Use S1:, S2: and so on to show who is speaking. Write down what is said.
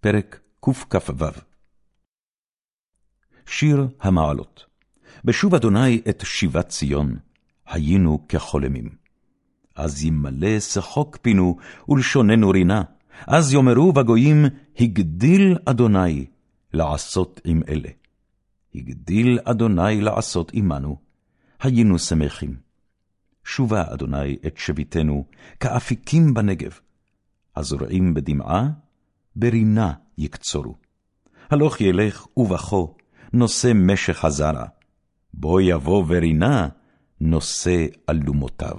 S1: פרק קכ"ו שיר המעלות בשוב אדוני את שיבת ציון, היינו כחולמים. אז ימלא שחוק פינו, ולשוננו רינה, אז יאמרו בגויים, הגדיל אדוני לעשות עם אלה. הגדיל אדוני לעשות עמנו, היינו שמחים. שובה אדוני את שביתנו, כאפיקים בנגב. הזורעים בדמעה, ברינה יקצורו. הלוך ילך ובכו, נושא משך הזרע. בוא יבוא ורינה, נושא אלומותיו.